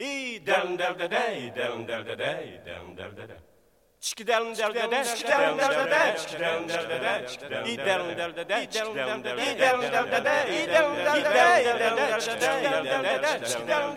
dem der de dey dem der de dey dem der de dey Çikidem derde de, çikidem derde de, çikidem derde de, idem derde de, çikidem derde de, idem derde de, idem derde de, idem derde de, çikidem derde de, çikidem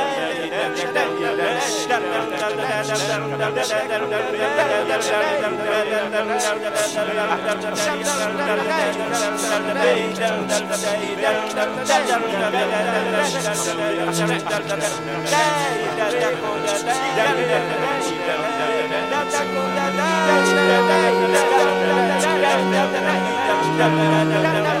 da da da da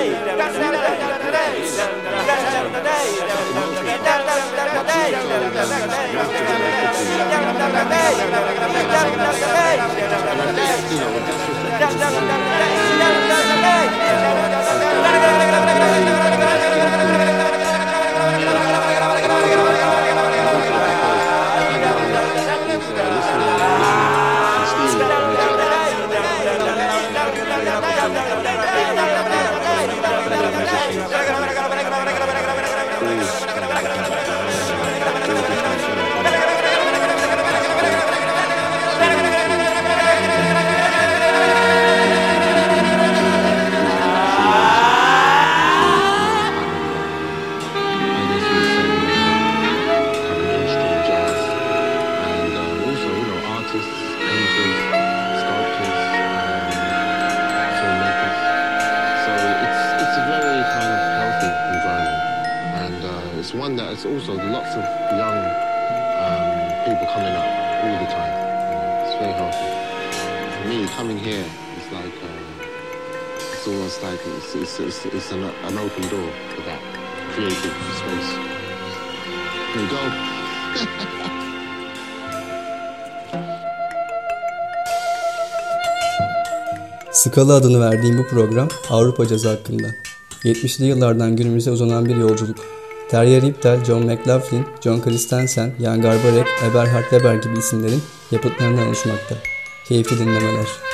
it's an, an open door for that creative space. There you go. Skala adını verdiğim bu program Avrupa cazı hakkında. 70'li yıllardan günümüze uzanan bir yolculuk. Terry Riptel, John McLaughlin, John Christensen, Jan Garbarek, Eberhard Weber gibi isimlerin yapıtlarından oluşmakta. Keyifli dinlemeler.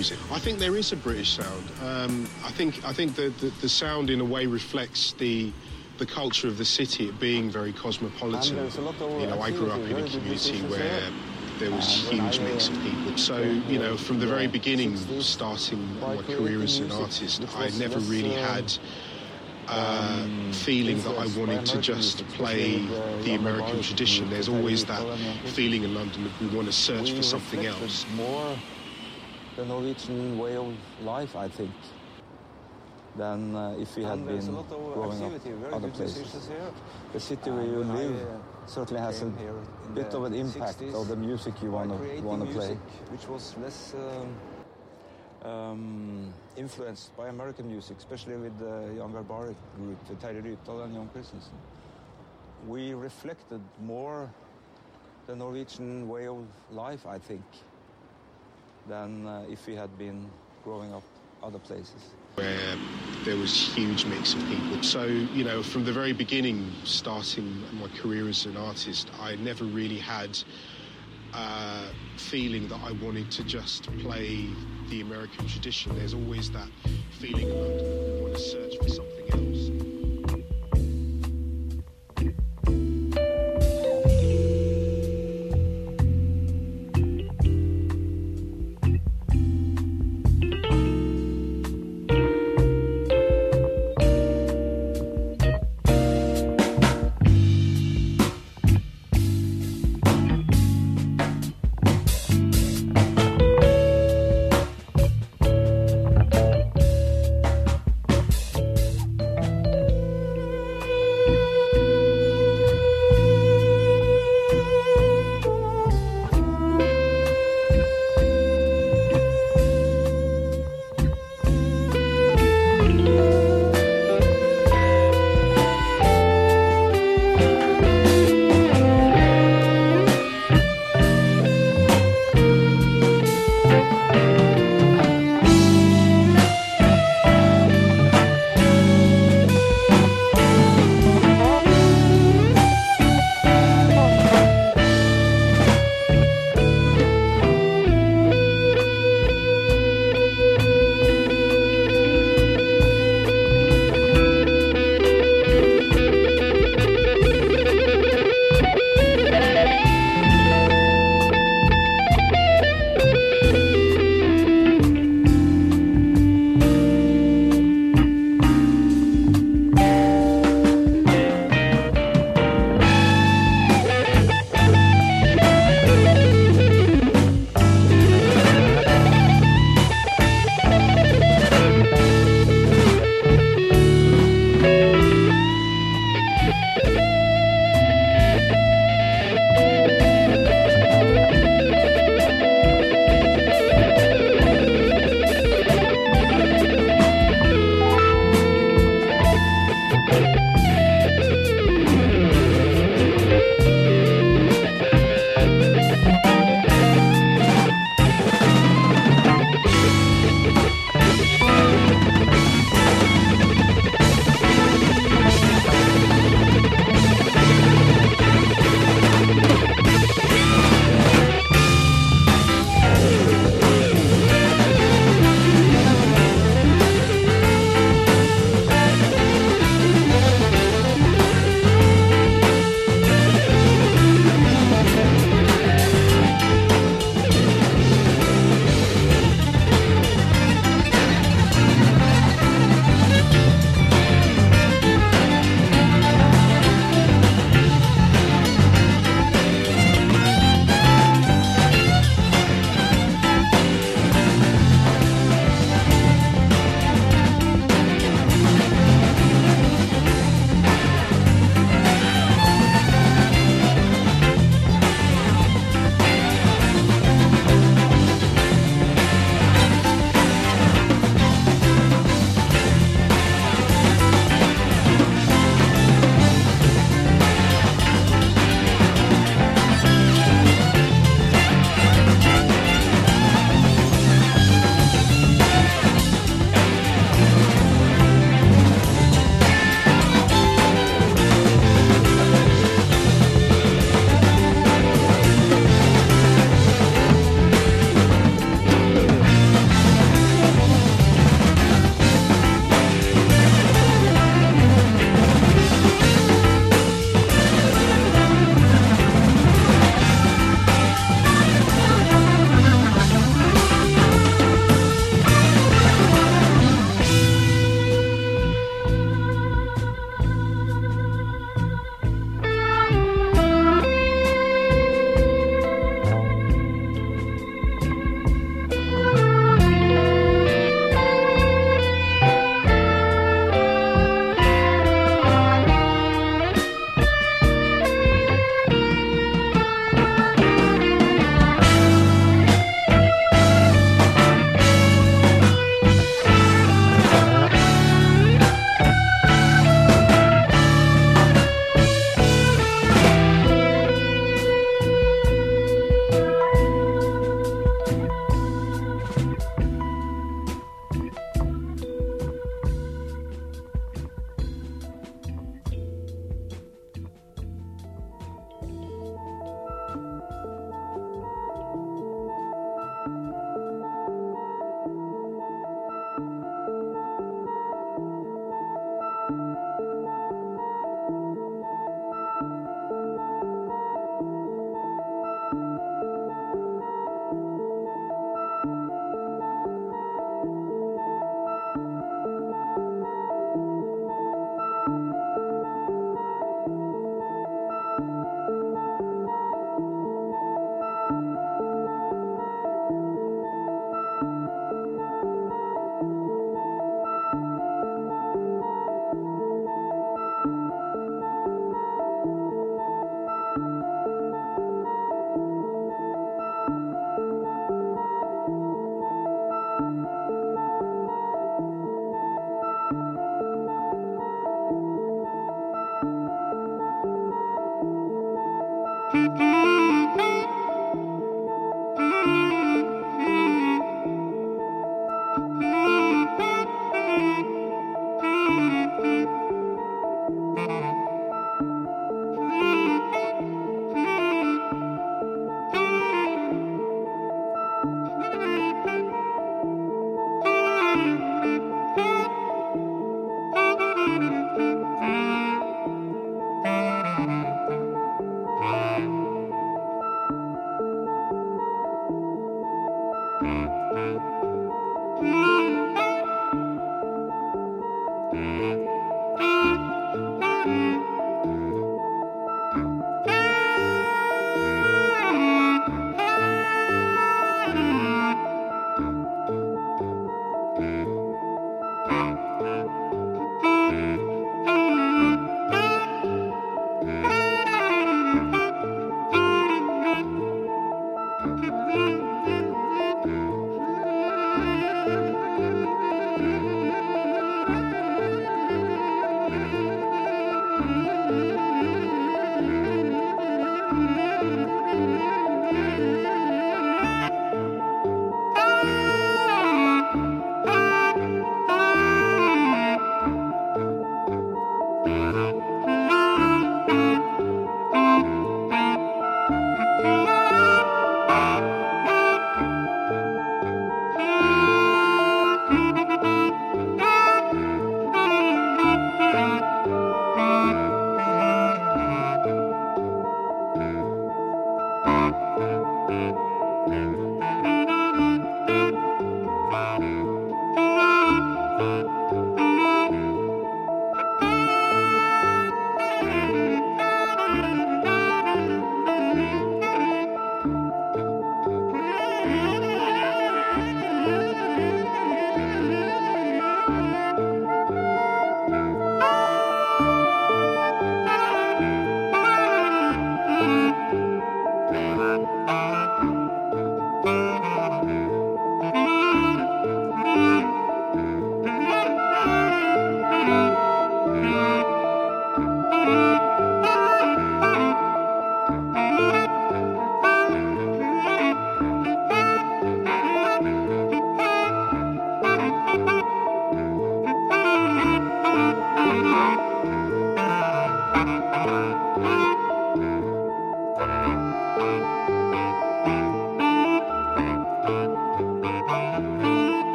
Music. I think there is a British sound. Um, I think I think the, the, the sound in a way reflects the the culture of the city, it being very cosmopolitan. You know, I grew up in a community where there was a huge mix of people. So, you know, from the very beginning, starting my career as an artist, I never really had uh, feeling that I wanted to just play the American tradition. There's always that feeling in London that we want to search for something else. The Norwegian way of life, I think, than uh, if we had been growing up other places. The city where you live certainly has a bit of an impact of the music you want to want to play, which was less. Um, um, influenced by American music, especially with the Jan Garbarek group, with Terje Rypdal and Jon Christensen. We reflected more the Norwegian way of life, I think, than uh, if we had been growing up other places. Where there was huge mix of people. So, you know, from the very beginning, starting my career as an artist, I never really had uh, feeling that I wanted to just play the American tradition. There's always that feeling in London want to search for something else.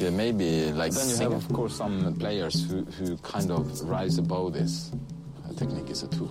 Like uh, maybe like. Then you have of course some players who who kind of rise above this. technique is a tool.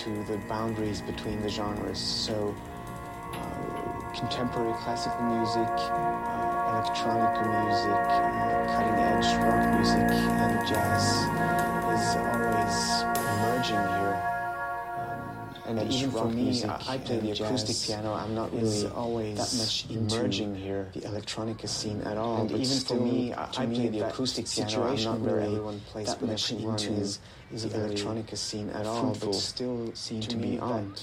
To the boundaries between the genres. So, uh, contemporary classical music, uh, electronic music, uh, cutting edge rock music, and jazz is always. And even for me, music I play the acoustic piano. I'm not really always that much emerging here. The electronica scene at all. And even for me, I, I play the acoustic piano. I'm not where everyone plays that much into is is the electronica scene at all, but still seem to, be on.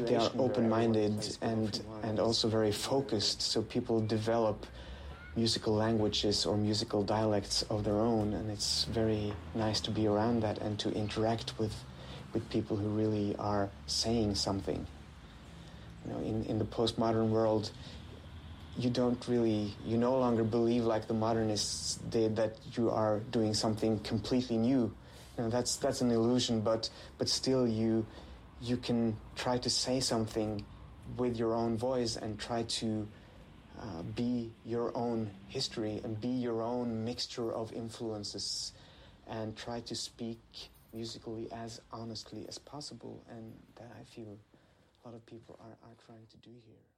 They are open-minded and and also very focused. So people develop musical languages or musical dialects of their own, and it's very nice to be around that and to interact with with people who really are saying something. You know, in, in the postmodern world, you don't really, you no longer believe like the modernists did that you are doing something completely new. You know, that's that's an illusion, but but still you you can try to say something with your own voice and try to uh, be your own history and be your own mixture of influences and try to speak musically as honestly as possible and that I feel a lot of people are, are trying to do here.